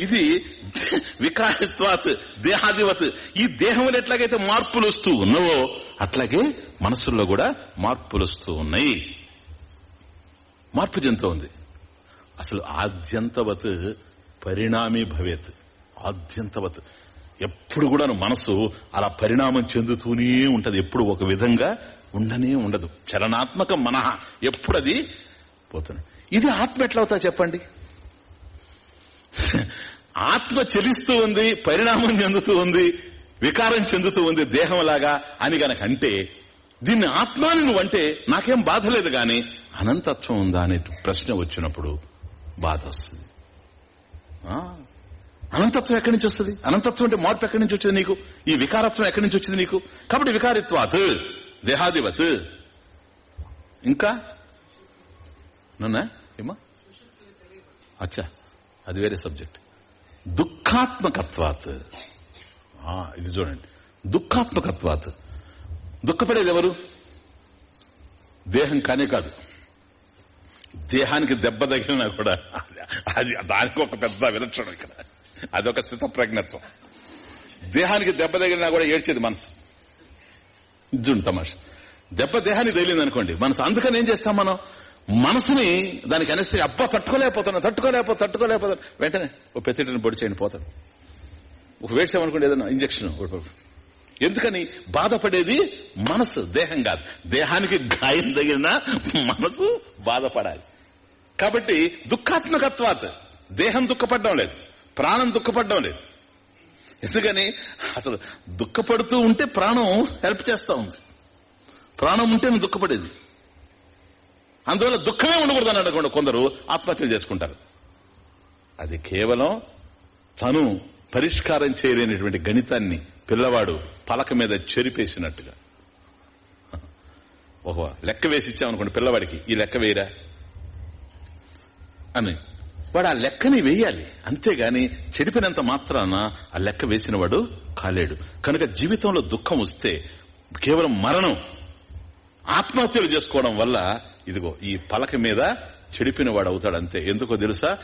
ఇది వికారిత్వాత్ దేహాధివత్ ఈ దేహంలో ఎట్లాగైతే మార్పులు వస్తూ ఉన్నావో అట్లాగే మనసుల్లో కూడా మార్పులు వస్తూ ఉన్నాయి. మార్పు చెందుతూ ఉంది. అసలు ఆద్యంతవత్ పరిణామీ భవేత్. ఆద్యంతవత్. ఎప్పుడు కూడా మనసు అలా పరిణామం చెందుతూనే ఉంటది. ఎప్పుడు ఒక విధంగా ఉండనే ఉండదు. చలనాత్మక మనహ. ఎప్పుడు అది పోతుంది. ఇది ఆత్మ ఎట్లవుతా చెప్పండి? ఆత్మ చెలిస్తూ ఉంది పరిణామం చెందుతూ ఉంది వికారం చెందుతూ ఉంది దేహంలాగా అని గనక అంటే దీన్ని ఆత్మాని నువ్వంటే నాకేం బాధ లేదు గాని అనంతత్వం ఉందా అనే ప్రశ్న వచ్చినప్పుడు బాధ వస్తుంది. ఆ, అనంతత్వం ఎక్కడి నుంచి వస్తుంది? అనంతత్వం అంటే మార్పు ఎక్కడి నుంచి వచ్చింది నీకు? ఈ వికారత్వం ఎక్కడి నుంచి వచ్చింది నీకు? కాబట్టి వికారిత్వాత్ దేహాదివత్ ఇంకా? నన్నా? ఏమా అచ్చా. అది వేరే సబ్జెక్ట్. దుఃఖాత్మకత్వాత్. ఆ, ఇది చూడండి. దుఃఖాత్మకత్వాత్. దుఃఖపడేది ఎవరు? దేహం కానే కాదు. దేహానికి దెబ్బ తగిలినా కూడా అది దానికి ఒక పెద్ద విలక్షణం ఇక్కడ. అదొక స్థిత ప్రజ్ఞత్వం దేహానికి దెబ్బ తగిలినా కూడా ఏడ్చేది మనసు. జున్ తమాష. దెబ్బ దేహానికి తగిలింది అనుకోండి మనసు. అందుకని ఏం చేస్తాం మనం? మనసుని దానికి అనిస్తే అబ్బా తట్టుకోలేకపోతున్నా తట్టుకోలేకపోతే తట్టుకోలేకపోతాను వెంటనే ఓ పెత్తిటిని పొడి చేయండి పోతాడు ఒక వేడ్చామనుకోండి ఏదైనా ఇంజక్షన్ ఎందుకని? బాధపడేది మనసు దేహం కాదు. దేహానికి గాయం తగిలిన మనసు బాధపడాలి. కాబట్టి దుఃఖాత్మకత్వాత్. దేహం దుఃఖపడడం లేదు. ప్రాణం దుఃఖపడడం లేదు. ఎందుకని? అసలు దుఃఖపడుతూ ఉంటే ప్రాణం హెల్ప్ చేస్తా ఉంది. ప్రాణం ఉంటే నువ్వు దుఃఖపడేది. అందువల్ల దుఃఖమే ఉండకూడదు అని అనుకోండి కొందరు ఆత్మహత్యలు చేసుకుంటారు. అది కేవలం తను పరిష్కారం చేయలేనటువంటి గణితాన్ని పిల్లవాడు పలక మీద చెరిపేసినట్టుగా. ఒక లెక్క వేసి ఇచ్చామనుకోండి పిల్లవాడికి ఈ లెక్క వేయరా? అని. వాడు ఆ లెక్కని వేయాలి. అంతేగాని చెడిపినంత మాత్రాన ఆ లెక్క వేసిన వాడు కాలేడు. కనుక జీవితంలో దుఃఖం వస్తే కేవలం మరణం ఆత్మహత్యలు చేసుకోవడం వల్ల ఇదిగో ఈ పలక మీద చెడిపిన వాడు అవుతాడు అంతే ఎందుకో తెలుసా?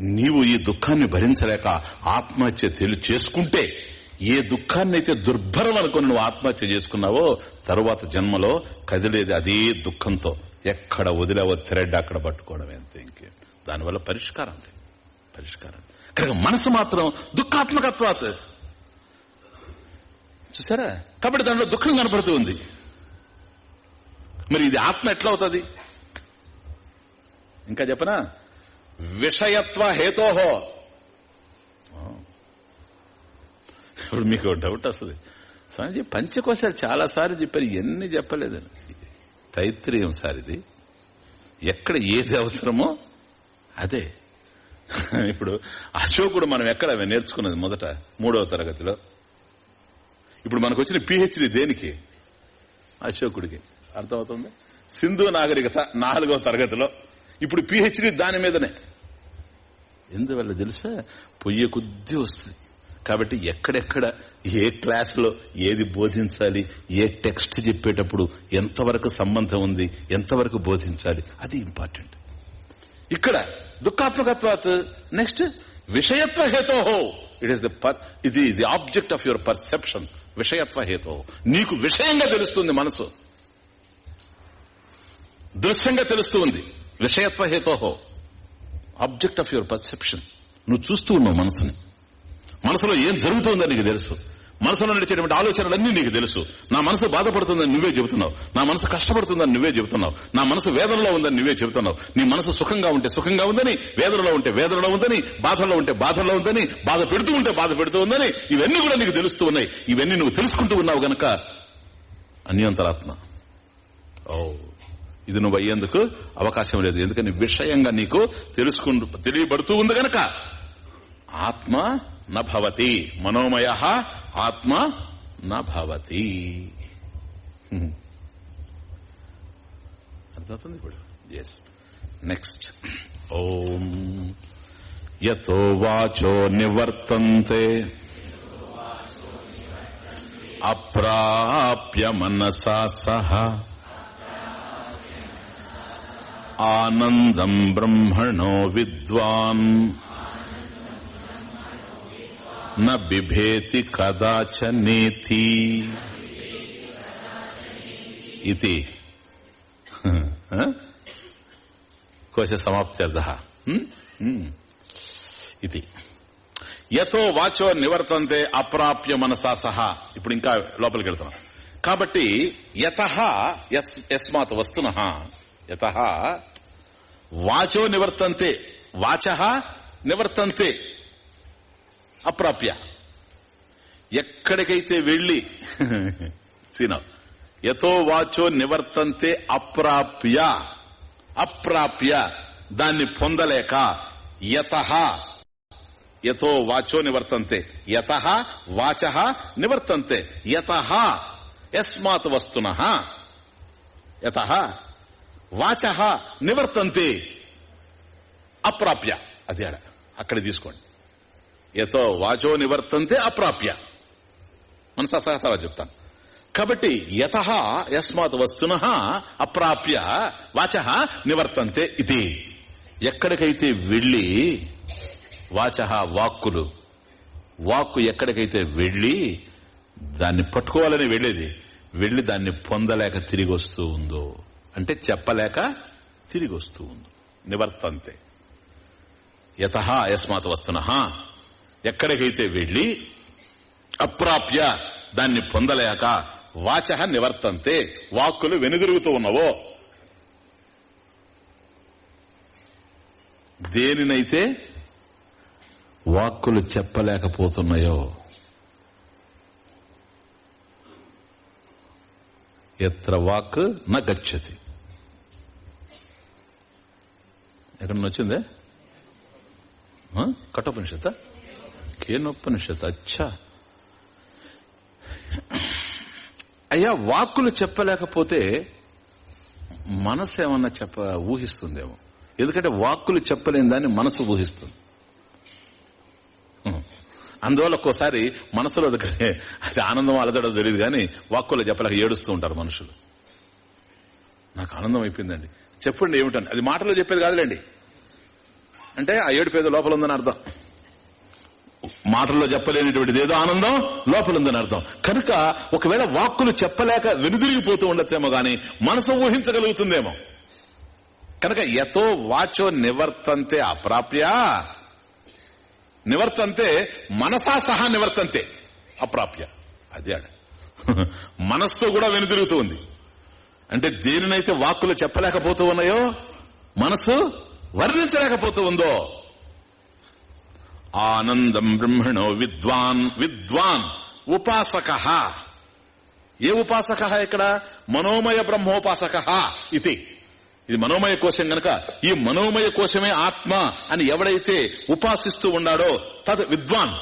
నీవు ఈ దుఃఖాన్ని భరించలేక ఆత్మహత్య తెలు చేసుకుంటే ఏ దుఃఖాన్ని అయితే దుర్భరం అనుకుని నువ్వు ఆత్మహత్య చేసుకున్నావో తరువాత జన్మలో కదిలేది అదే దుఃఖంతో. ఎక్కడ వదిలేవో థ్రెడ్ అక్కడ పట్టుకోవడం అంతే ఇంకే. దానివల్ల పరిష్కారం పరిష్కారం కనుక మనసు మాత్రం దుఃఖాత్మకత్వాత్. చూసారా? కాబట్టి దాంట్లో దుఃఖం కనపడుతూ ఉంది. మరి ఇది ఆత్మ ఎట్లా అవుతుంది ఇంకా చెప్పనా? విషయత్వ హేతోహో. ఇప్పుడు మీకు డౌట్ వస్తుంది. స్వామిజీ పంచకోశాలు చాలా సార్లు చెప్పారు ఎన్ని చెప్పలేదని. తైత్రీయం సార్ ఇది. ఎక్కడ ఏది అవసరమో అదే. ఇప్పుడు అశోకుడు మనం ఎక్కడ నేర్చుకున్నది మొదట? మూడవ తరగతిలో. ఇప్పుడు మనకు వచ్చిన పిహెచ్డి దేనికి? అశోకుడికి. అర్థమవుతుంది? సింధు నాగరికత నాలుగవ తరగతిలో. ఇప్పుడు పిహెచ్డి దాని మీదనే. ఎందువల్ల తెలుసా? పొయ్యి కొద్ది వస్తుంది. కాబట్టి ఎక్కడెక్కడ ఏ క్లాసులో ఏది బోధించాలి ఏ టెక్స్ట్ చెప్పేటప్పుడు ఎంతవరకు సంబంధం ఉంది ఎంతవరకు బోధించాలి అది ఇంపార్టెంట్. ఇక్కడ దుఃఖాత్మకత్వాత్ నెక్స్ట్ విషయత్వ హేతోహో ఇట్ ఈస్ ద ఇది the object of your perception విషయత్వ హేతో నీకు విషయంగా తెలుస్తుంది మనసు. దృశ్యంగా తెలుస్తూ ఉంది విషయత్వ హేతోహో ఆబ్జెక్ట్ ఆఫ్ యువర్ పర్సెప్షన్ నువ్వు చూస్తూ ఉన్నావు మనసుని. మనసులో ఏం జరుగుతుందని నీకు తెలుసు. మనసులో నడిచేటువంటి ఆలోచనలన్నీ నీకు తెలుసు. నా మనసు బాధపడుతుందని నువ్వే చెబుతున్నావు. నా మనసు కష్టపడుతుందని నువ్వే చెబుతున్నావు. నా మనసు వేదనలో ఉందని నువ్వే చెబుతున్నావు. నీ మనసు సుఖంగా ఉంటే సుఖంగా ఉందని వేదనలో ఉంటే వేదనలో ఉందని బాధల్లో ఉంటే బాధల్లో ఉందని బాధ పెడుతూ ఉంటే బాధ పెడుతూ ఉందని ఇవన్నీ కూడా నీకు తెలుస్తూ ఉన్నాయి. ఇవన్నీ నువ్వు తెలుసుకుంటూ ఉన్నావు గనక అన్యంతరాత్మ. ఇది నువ్వు అయ్యేందుకు అవకాశం లేదు. ఎందుకని విషయంగా నీకు తెలుసుకుంటూ తెలియబడుతూ ఉంది గనక. ఆత్మ నభవతి మనోమయ ఆత్మ నభవతి అర్థమవుతుంది ఇప్పుడు? ఎస్ నెక్స్ట్ ఓం యతో వాచో నివర్తంతే. అప్రాప్య మనసా సహ. ఆనందం బ్రహ్మణో విద్వాన్. న బిభేతి కదాచ నేతి. ఇది. కోశ సమాప్త్యర్థ. ఇది. యతో వాచో నివర్తంతే అప్రాప్య మనసా సహా. ఇప్పుడు ఇంకా లోపలికి వెళ్తున్నాం. కాబట్టి యత యస్మాత్ వస్తున. యత వాచో నివర్తంతే వాచ నివర్తంతే అప్రాప్య. ఎక్కడికైతే వెళ్ళి సీనా ఎతో వాచో నివర్తంతే అప్రాప్య. అప్రాప్య దాన్ని పొందలేక యత యథో వాచో నివర్తంతే యత వాచ నివర్తంతే యత యస్మాత్ వస్తున యత. వాచ నివర్తంతే అప్రాప్య అది ఆడ. అక్కడ తీసుకోండి. ఎతో వాచో నివర్తంతే అప్రాప్య. మనసా సహతరా చెప్తాను. కాబట్టి యత యస్మాత్ వస్తున అప్రాప్య వాచ నివర్తంతే ఇది. ఎక్కడికైతే వెళ్ళి వాచ వాక్కులు వాక్కు ఎక్కడికైతే వెళ్ళి దాన్ని పట్టుకోవాలని వెళ్ళేది వెళ్ళి దాన్ని పొందలేక తిరిగి వస్తూ ఉందో. అంటే చెప్పలేక తిరిగి వస్తూ ఉంది. నివర్తంతే. యత యస్మాత్ వస్తున. ఎక్కడికైతే వెళ్ళి అప్రాప్య దాన్ని పొందలేక వాచ నివర్తంతే. వాక్కులు వెనుదిరుగుతూ ఉన్నవో. దేనినైతే వాక్కులు చెప్పలేకపోతున్నాయో. ఎత్ర వాక్ న గచ్చతి ఎక్కడ వచ్చిందే? కఠోపనిషత్ కేనోపనిషత్ అచ్చా. అయ్యా వాక్కులు చెప్పలేకపోతే మనసు ఏమన్నా చెప్ప ఊహిస్తుందేమో. ఎందుకంటే వాక్కులు చెప్పలేని దాన్ని మనసు ఊహిస్తుంది. అందువల్ల ఒక్కోసారి మనసులో అది ఆనందం అలదడం తెలియదు కానీ వాక్కులు చెప్పలేక ఏడుస్తూ ఉంటారు మనుషులు. నాకు ఆనందం అయిపోయిందండి. చెప్పండి ఏమిటని. అది మాటలో చెప్పేది కాదులేండి. అంటే ఆ ఏడు పేద లోపల ఉందని అర్థం. మాటల్లో చెప్పలేనిటువంటిది ఏదో ఆనందం లోపల ఉందని అర్థం. కనుక ఒకవేళ వాక్కులు చెప్పలేక వెనుదిరిగిపోతూ ఉండొచ్చేమో గాని మనసు ఊహించగలుగుతుందేమో. కనుక ఎతో వాచో నివర్తంతే అప్రాప్య. నివర్తంతే మనసా సహా నివర్తంతే అప్రాప్య. అదే మనస్తో కూడా వెనుదిరుగుతూ ఉంది. అంటే దేనినైతే వాక్కులు చెప్పలేకపోతూ ఉన్నాయో మనసు వర్ణించలేకపోతూ ఉందో ఆనందం బ్రహ్మణో విద్వాన్ విద్వాన్ ఉపాసక. ఏ ఉపాసక ఇక్కడ? మనోమయ బ్రహ్మోపాసక ఇది. ఇది మనోమయ కోశం గనక ఈ మనోమయ కోశమే ఆత్మ అని ఎవడైతే ఉపాసిస్తూ ఉన్నాడో తద్ విద్వాన్.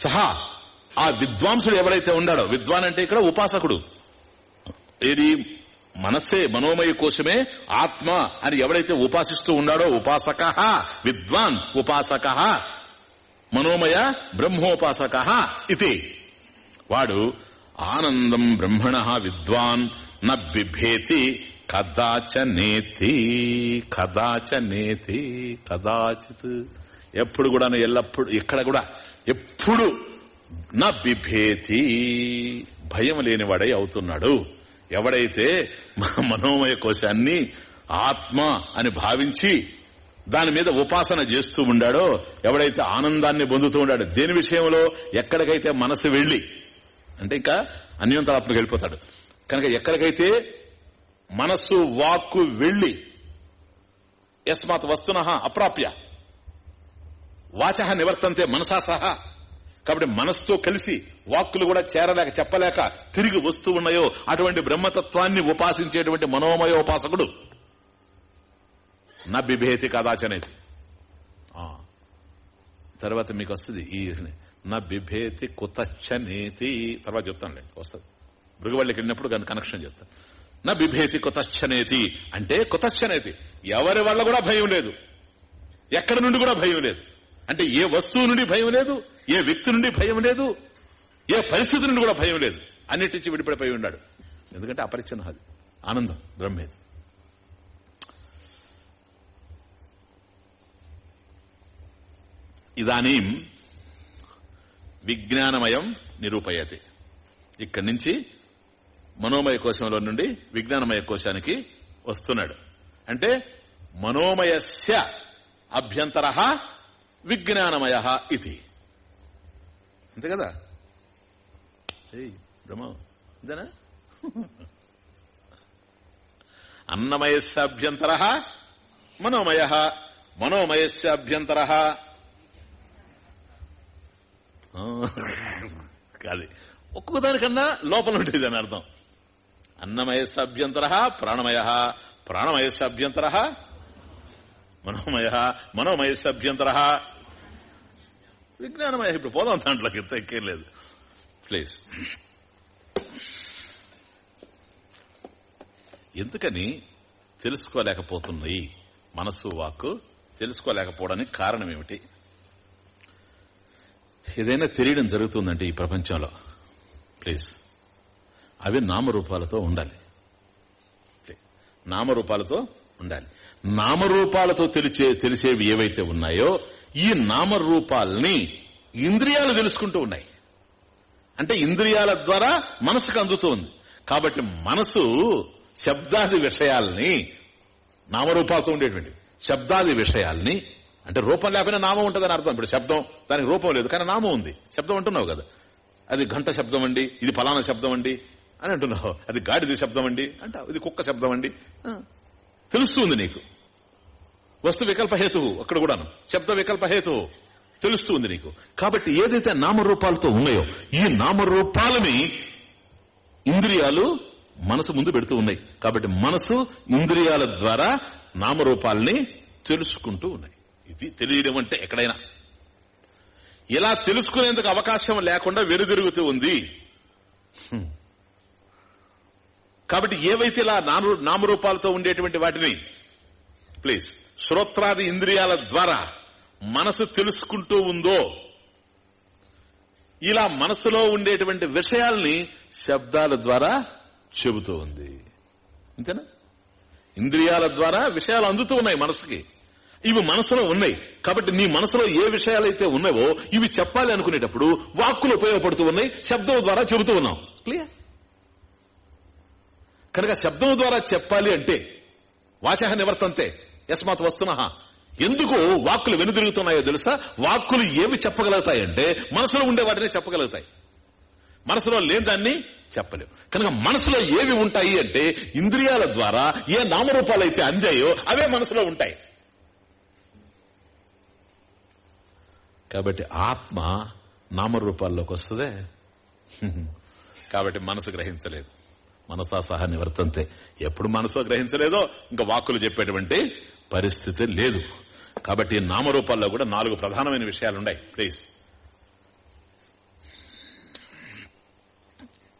సహా ఆ విద్వాంసుడు ఎవరైతే ఉన్నాడో విద్వాన్ అంటే ఇక్కడ ఉపాసకుడు. ఏది? మనస్సే మనోమయ కోశమే ఆత్మ అని ఎవడైతే ఉపాసిస్తూ ఉన్నాడో ఉపాసక విద్వాన్ ఉపాసక మనోమయ బ్రహ్మోపాసక ఇది. వాడు ఆనందం బ్రహ్మణ విద్వాన్ న బిభేతి కదాచ నేతి కదాచ నేతి కదాచిత్. ఎప్పుడు కూడా ఎల్లప్పుడు ఇక్కడ కూడా ఎప్పుడు నా బిభేతి. భయం లేనివాడై అవుతున్నాడు. ఎవడైతే మనోమయ కోశాన్ని ఆత్మ అని భావించి దాని మీద ఉపాసన చేస్తూ ఉండాడో ఎవడైతే ఆనందాన్ని పొందుతూ ఉండాడో దేని విషయంలో ఎక్కడికైతే మనసు వెళ్ళి అంటే ఇంకా అన్యంతరాత్మకు వెళ్ళిపోతాడు. కనుక ఎక్కడికైతే మనస్సు వాక్కు వెళ్ళి యస్మాత్ వస్తున అప్రాప్య వాచ నివర్తంతే మనసా సహా కాబట్టి మనస్తో కలిసి వాక్కులు కూడా చేరలేక చెప్పలేక తిరిగి వస్తూ ఉన్నాయో అటువంటి బ్రహ్మతత్వాన్ని ఉపాసించేటువంటి మనోమయ ఉపాసకుడు నా బిభేతి కదాచనేది తర్వాత మీకు వస్తుంది ఈ నా బిభేతి కుతచ్చనేతి తర్వాత చెప్తానులే వస్తుంది. భృగవాళ్ళకి వెళ్ళినప్పుడు దాని కనెక్షన్ చెప్తాను. నా బిభేతి కుతచ్చనేతి అంటే కుతచ్చనేతి ఎవరి వల్ల కూడా భయం లేదు. ఎక్కడి నుండి కూడా భయం లేదు. అంటే ఏ వస్తువు నుండి భయం లేదు ఏ వ్యక్తి నుండి భయం లేదు ఏ పరిస్థితి నుండి కూడా భయం లేదు. అన్నిటించి విడిపడిపోయి ఉన్నాడు. ఎందుకంటే అపరిచ్ఛిన్న అది. ఆనందం బ్రహ్మేది ఇదానీ విజ్ఞానమయం నిరూపయతి. ఇక్కడి నుంచి మనోమయ కోశంలో నుండి విజ్ఞానమయ కోశానికి వస్తున్నాడు. అంటే మనోమయస్య అభ్యంతర విజ్ఞానమయ ఇది. అంతే కదా? ఏయ్ బ్రహ్మ అంతేనా? అన్నమయస్య అభ్యంతర మనోమయ మనోమయస్య అభ్యంతర కాదు. ఒక్కొక్క దానికన్నా లోపల ఉండేది అని అర్థం. అన్నమయస్య అభ్యంతర ప్రాణమయ ప్రాణమయస్య అభ్యంతర మనోమయ మనోమయ అభ్యంతర విజ్ఞానమయ ఇప్పుడు పోదాం దాంట్లోకి ఇంత ఎక్కేం లేదు. ప్లీజ్. ఎందుకని తెలుసుకోలేకపోతున్నాయి? మనసు వాక్కు తెలుసుకోలేకపోవడానికి కారణం ఏమిటి ఏదైనా తెలియడం జరుగుతుందంటే ఈ ప్రపంచంలో. ప్లీజ్. అవి నామరూపాలతో ఉండాలి. నామరూపాలతో ఉండాలి. నామరూపాలతో తెలిసే తెలిసేవి ఏవైతే ఉన్నాయో ఈ నామరూపాలని ఇంద్రియాలు తెలుసుకుంటూ ఉన్నాయి. అంటే ఇంద్రియాల ద్వారా మనసుకు అందుతోంది. కాబట్టి మనసు శబ్దాది విషయాల్ని నామరూపాలతో ఉండేటువంటి శబ్దాది విషయాల్ని అంటే రూపం లేకపోయినా నామం ఉంటుందని అర్థం. ఇప్పుడు శబ్దం దానికి రూపం లేదు కానీ నామం ఉంది. శబ్దం అంటున్నావు కదా. అది గంట శబ్దం అండి ఇది ఫలానా శబ్దం అండి అని అంటున్నావు. అది గాడిది శబ్దం అండి అంటావు. ఇది కుక్క శబ్దం అండి. తెలుస్తుంది నీకు. వస్తు వికల్ప హేతువు అక్కడ కూడాను. శబ్ద వికల్ప హేతువు తెలుస్తుంది నీకు. కాబట్టి ఏదైతే నామరూపాలతో ఉన్నాయో ఈ నామరూపాలని ఇంద్రియాలు మనసు ముందు పెడుతూ ఉన్నాయి. కాబట్టి మనసు ఇంద్రియాల ద్వారా నామరూపాలని తెలుసుకుంటూ ఉన్నాయి. ఇది తెలియడం అంటే ఎక్కడైనా. ఇలా తెలుసుకునేందుకు అవకాశం లేకుండా వెనుదిరుగుతూ ఉంది. కాబట్టి ఏవైతే ఇలా నామరూపాలతో ఉండేటువంటి వాటిని ప్లీజ్ శ్రోత్రాది ఇంద్రియాల ద్వారా మనసు తెలుసుకుంటూ ఉందో ఇలా మనసులో ఉండేటువంటి విషయాల్ని శబ్దాల ద్వారా చెబుతూ ఉంది. అంతేనా ఇంద్రియాల ద్వారా విషయాలు అందుతూ ఉన్నాయి మనసుకి. ఇవి మనసులో ఉన్నాయి. కాబట్టి నీ మనసులో ఏ విషయాలైతే ఉన్నావో ఇవి చెప్పాలి అనుకునేటప్పుడు వాక్కులు ఉపయోగపడుతూ ఉన్నాయి శబ్దం ద్వారా చెబుతూ ఉన్నాం క్లియర్ కనుక శబ్దం ద్వారా చెప్పాలి అంటే వాచ నివర్తంతే యస్మాత్ వస్తున్న ఎందుకు వాక్కులు వెనుదిరుగుతున్నాయో తెలుసా? వాక్కులు ఏమి చెప్పగలుగుతాయంటే మనసులో ఉండే వాటిని చెప్పగలుగుతాయి. మనసులో లేని దాన్ని చెప్పలేవు. కనుక మనసులో ఏవి ఉంటాయి అంటే ఇంద్రియాల ద్వారా ఏ నామరూపాలు అయితే అందాయో అవే మనసులో ఉంటాయి. కాబట్టి ఆత్మ నామరూపాల్లోకి వస్తుందే. కాబట్టి మనసు గ్రహించలేదు. మనసా సహా నివర్తంతే. ఎప్పుడు మనసో గ్రహించలేదో ఇంకా వాక్కులు చెప్పేటువంటి పరిస్థితి లేదు. కాబట్టి నామరూపాల్లో కూడా నాలుగు ప్రధానమైన విషయాలున్నాయి. ప్లీజ్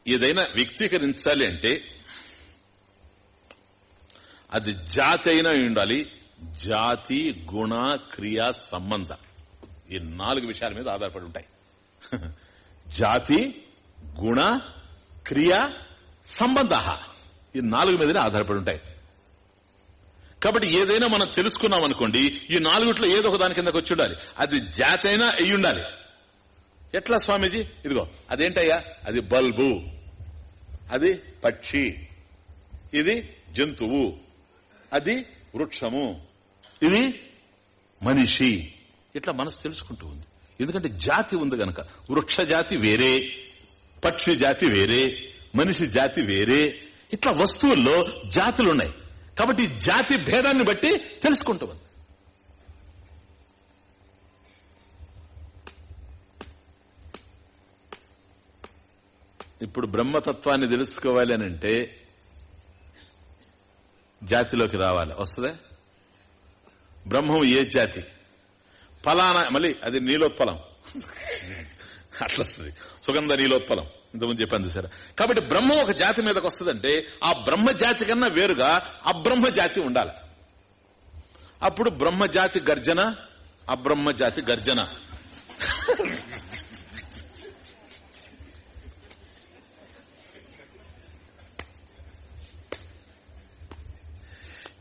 ఏదైనా వ్యక్తీకరించాలి అంటే అది జాతి అయినా ఉండాలి. జాతి గుణ క్రియ సంబంధ. ఈ నాలుగు విషయాల మీద ఆధారపడి ఉంటాయి. జాతి గుణ క్రియ సంబంధ ఈ నాలుగు మీదనే ఆధారపడి ఉంటాయి. కాబట్టి ఏదైనా మనం తెలుసుకున్నాం అనుకోండి ఈ నాలుగుట్లో ఏదో ఒక దాని కిందకు వచ్చి ఉండాలి అది జాతి అయినా అయి ఉండాలి. ఎట్లా స్వామీజీ? ఇదిగో అదేంటయ్యా? అది బల్బు. అది పక్షి. ఇది జంతువు. అది వృక్షము. ఇది మనిషి. ఇట్లా మనసు తెలుసుకుంటూ ఉంది. ఎందుకంటే జాతి ఉంది గనక. వృక్ష జాతి వేరే పక్షి జాతి వేరే. మనిషి జాతి వేరే. ఇట్లా వస్తువుల్లో జాతులున్నాయి. కాబట్టి జాతి భేదాన్ని బట్టి తెలుసుకుంటూ ఉంది. ఇప్పుడు బ్రహ్మతత్వాన్ని తెలుసుకోవాలి అని అంటే జాతిలోకి రావాలి. వస్తుందా? బ్రహ్మం ఏ జాతి? ఫలానా మళ్ళీ అది నీలోత్పలం. అట్లా వస్తుంది. సుగంధ నీలోత్పలం. ఇంతకుముందు చెప్పాను చూసారా? కాబట్టి బ్రహ్మం ఒక జాతి మీదకి వస్తుందంటే ఆ బ్రహ్మ జాతి కన్నా వేరుగా అబ్రహ్మ జాతి ఉండాలి. అప్పుడు బ్రహ్మ జాతి గర్జన అబ్రహ్మ జాతి గర్జన.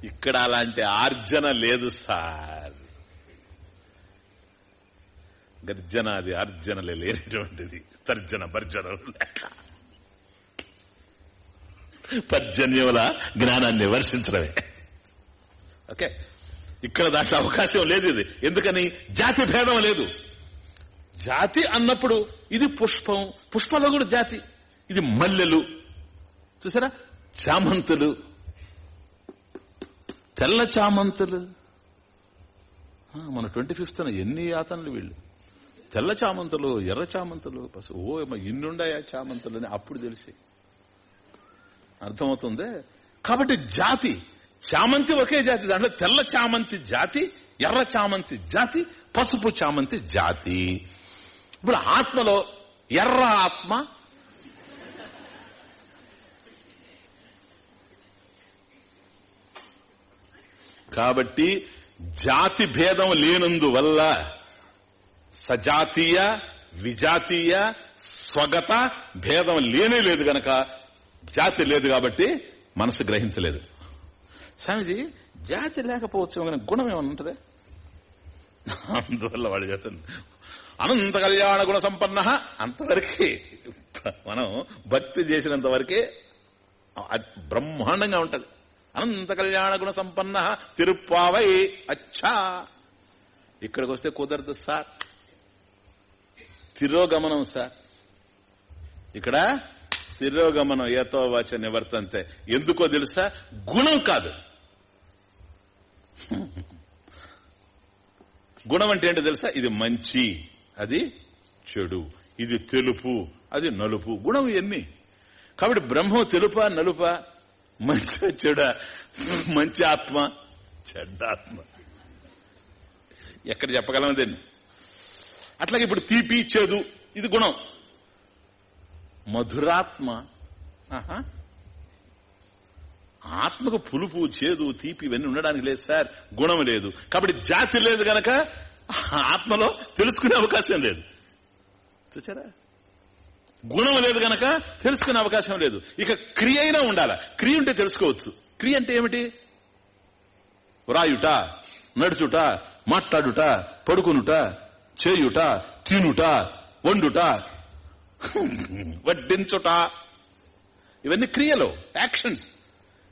ఇక్కడ అలాంటి ఆర్జన లేదు సార్. గర్జనాది అర్జనలే లేనటువంటిది. తర్జన భర్జన లేక. పర్జన్యముల జ్ఞానాన్ని వర్షించడమే. ఓకే. ఇక్కడ దాంట్లో అవకాశం లేదు ఇది. ఎందుకని? జాతి భేదం లేదు. జాతి అన్నప్పుడు ఇది పుష్పం. పుష్పంలో కూడా జాతి. ఇది మల్లెలు. చూసారా? చామంతులు. తెల్ల చామంతులు. మన ట్వంటీ ఫిఫ్త్ ఎన్ని యాతనలు వీళ్ళు? తెల్ల చామంతులు ఎర్ర చామంతులు పసుపు ఓ ఏమో ఇన్నుండాయా చామంతులు అని అప్పుడు తెలిసి. అర్థమవుతుంది? కాబట్టి జాతి చామంతి ఒకే జాతి దాంట్లో తెల్ల చామంతి జాతి ఎర్ర చామంతి జాతి పసుపు చామంతి జాతి. ఇప్పుడు ఆత్మలో ఎర్ర ఆత్మ కాబట్టి జాతి భేదం లేనందువల్ల సజాతీయ విజాతీయ స్వగత భేదం లేనే లేదు గనక జాతి లేదు కాబట్టి మనసు గ్రహించలేదు. స్వామిజీ జాతి లేకపోవచ్చు కానీ గుణం ఏమన్నా అందువల్ల వాడు చేస్తుంది. అనంత కళ్యాణ గుణ సంపన్న అంతవరకే. మనం భక్తి చేసినంత వరకే బ్రహ్మాండంగా ఉంటది. అనంత కళ్యాణ గుణ సంపన్న తిరుప్పావై అచ్చా. ఇక్కడికి వస్తే కుదరదు సార్. తిరోగమనం సార్. ఇక్కడ తిరోగమనం ఏతో వాచ నివర్తంతే. ఎందుకో తెలుసా? గుణం కాదు. గుణం అంటే ఏంటో తెలుసా? ఇది మంచి అది చెడు. ఇది తెలుపు అది నలుపు. గుణం ఎన్ని కాబట్టి బ్రహ్మం తెలుప నలుప? మంచి చెడ? మంచి ఆత్మ చెడ్డాత్మ ఎక్కడ చెప్పగలం దీన్ని? అట్లాగే ఇప్పుడు తీపి చేదు ఇది గుణం. మధురాత్మ ఆత్మకు పులుపు చేదు తీపి ఇవన్నీ ఉండడానికి లేదు సార్ గుణం లేదు. కాబట్టి జాతి లేదు గనక ఆత్మలో తెలుసుకునే అవకాశం లేదు. చూసారా? గుణం లేదు గనక తెలుసుకునే అవకాశం లేదు. ఇక క్రియ అయినా ఉండాల? క్రియ ఉంటే తెలుసుకోవచ్చు. క్రియ అంటే ఏమిటి? వ్రాయుట నడుచుట మాట్లాడుట పడుకునుట చేయుట తినుట వండుట. వడ్డించుట. ఇవన్నీ క్రియలు యాక్షన్స్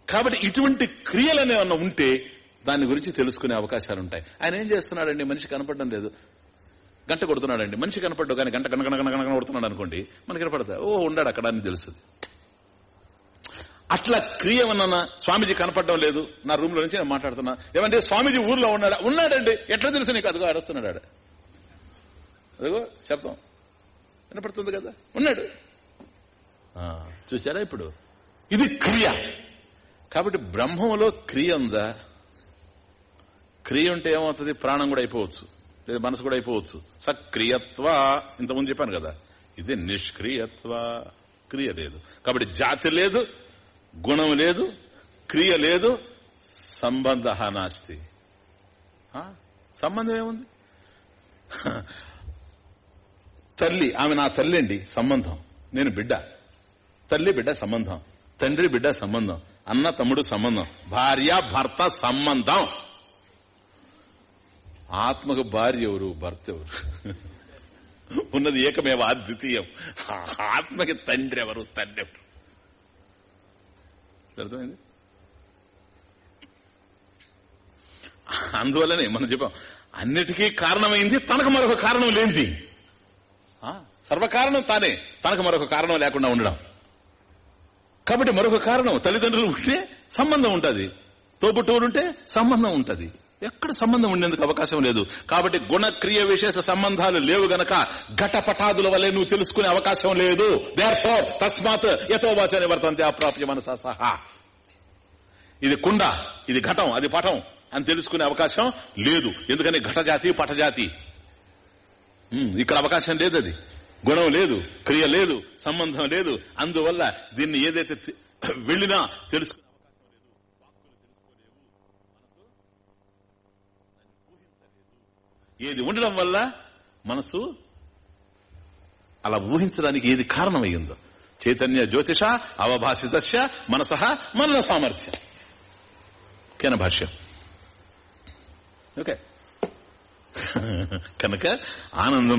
కాబట్టి ఇటువంటి క్రియలు ఏమన్నా ఉంటే దాని గురించి తెలుసుకునే అవకాశాలు ఉంటాయి ఆయన ఏం చేస్తున్నాడండి? మనిషి కనపడడం లేదు. గంట కొడుతున్నాడండి. మనిషి కనపడ్డు కానీ గంట కనక కనక కొడుతున్నాడు అనుకోండి మనకి కనపడతా ఓ ఉండాడు అక్కడ అని తెలుస్తుంది. అట్లా క్రియ ఏమన్నా స్వామీజీ కనపడడం లేదు నా రూమ్లో నుంచి నేను మాట్లాడుతున్నా. ఏమంటే స్వామీజీ ఊర్లో ఉన్నాడా? ఉన్నాడండి. ఎట్లా తెలుసు నీకు? అదిగో ఆడొస్తున్నాడు అదిగో శబ్దం వినపడుతుంది కదా? ఉన్నాడు. చూసారా ఇప్పుడు? ఇది క్రియ. కాబట్టి బ్రహ్మంలో క్రియ ఉందా? క్రియ ఉంటే ఏమవుతుంది? ప్రాణం కూడా అయిపోవచ్చు. లేదా మనసు కూడా అయిపోవచ్చు. సక్రియత్వ. ఇంతకుముందు చెప్పాను కదా. ఇది నిష్క్రియత్వ. క్రియ లేదు. కాబట్టి జాతి లేదు గుణం లేదు క్రియ లేదు సంబంధ నాస్తి? సంబంధం ఏముంది? తల్లి ఆమె నా తల్లి అండి సంబంధం. నేను బిడ్డ. తల్లి బిడ్డ సంబంధం. తండ్రి బిడ్డ సంబంధం. అన్న తమ్ముడు సంబంధం. భార్య భర్త సంబంధం. ఆత్మకు భార్య ఎవరు భర్త ఎవరు? ఉన్నది ఏకమేవ అద్వితీయం ఆత్మకి తండ్రి ఎవరు తండ్రి ఎవరు? అర్థమైంది? అందువల్లనే మనం చెప్పాం అన్నిటికీ కారణమైంది తనకు మరొక కారణం లేనిది. సర్వకారణం తానే. తనకు మరొక కారణం లేకుండా ఉండడం. కాబట్టి మరొక కారణం తల్లిదండ్రులు ఉంటే సంబంధం ఉంటుంది. తోబుట్టువులుంటే సంబంధం ఉంటుంది. ఎక్కడ సంబంధం ఉండేందుకు అవకాశం లేదు. కాబట్టి గుణక్రియ విశేష సంబంధాలు లేవు గనక ఘటపటాదుల వల్లే నువ్వు తెలుసుకునే అవకాశం లేదు. దేర్ ఫోర్ తస్మాత్ యథోవాచని నివర్తంతే అప్రాప్య మనస సహా. ఇది కుండ ఇది ఘటం అది పటం అని తెలుసుకునే అవకాశం లేదు. ఎందుకని ఘటజాతి పటజాతి? ఇక్కడ అవకాశం లేదు అది. గుణం లేదు క్రియ లేదు సంబంధం లేదు. అందువల్ల దీన్ని ఏదైతే వెళ్ళినా తెలుసుకునే ఏది ఉండడం వల్ల మనసు అలా ఊహించడానికి ఏది కారణమయ్యిందో చైతన్య జ్యోతిష అవభాషిత మనస మన సామర్థ్యం. కేన భాష్యం. ఓకే. కనుక ఆనందం